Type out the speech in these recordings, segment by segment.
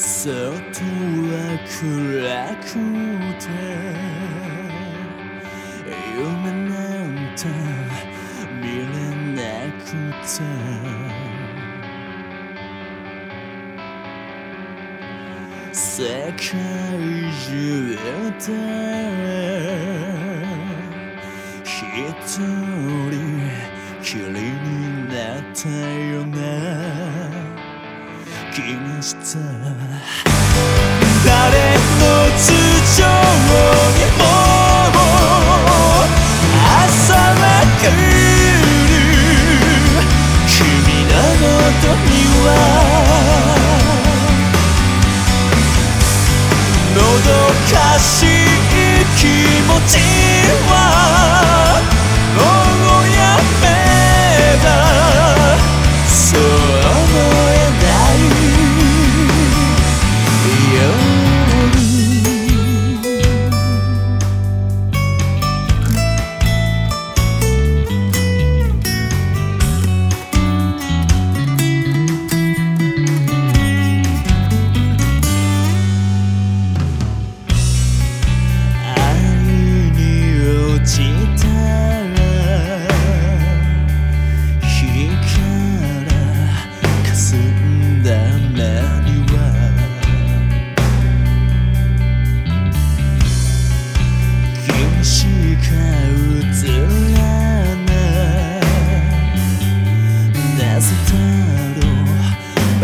外は暗くて夢なんて見れなくて世界中で一人きりになったよな気にした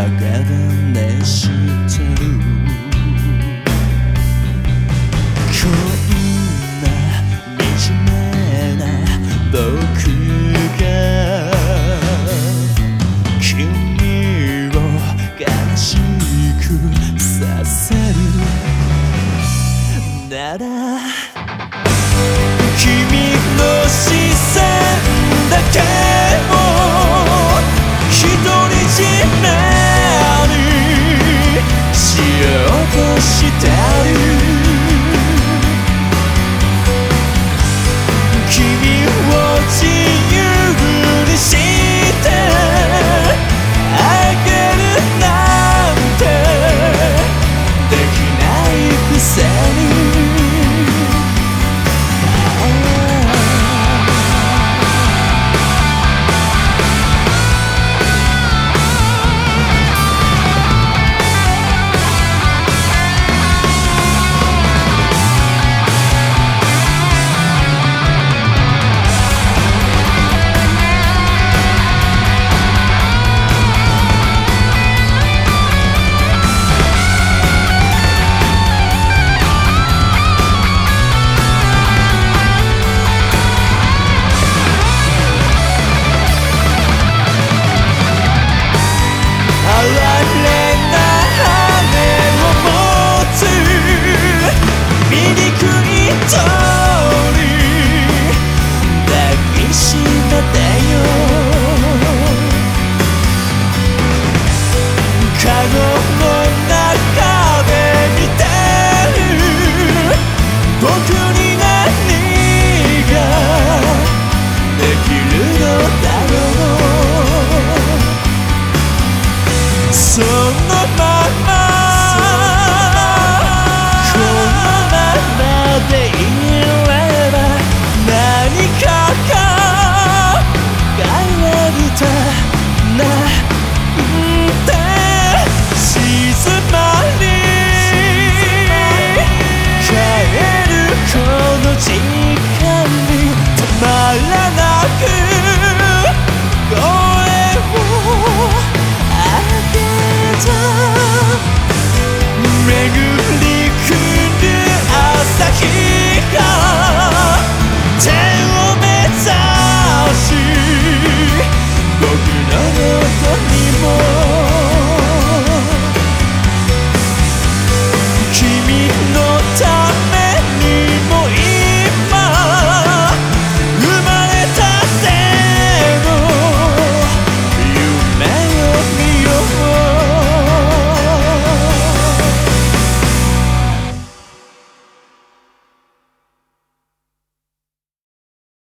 なら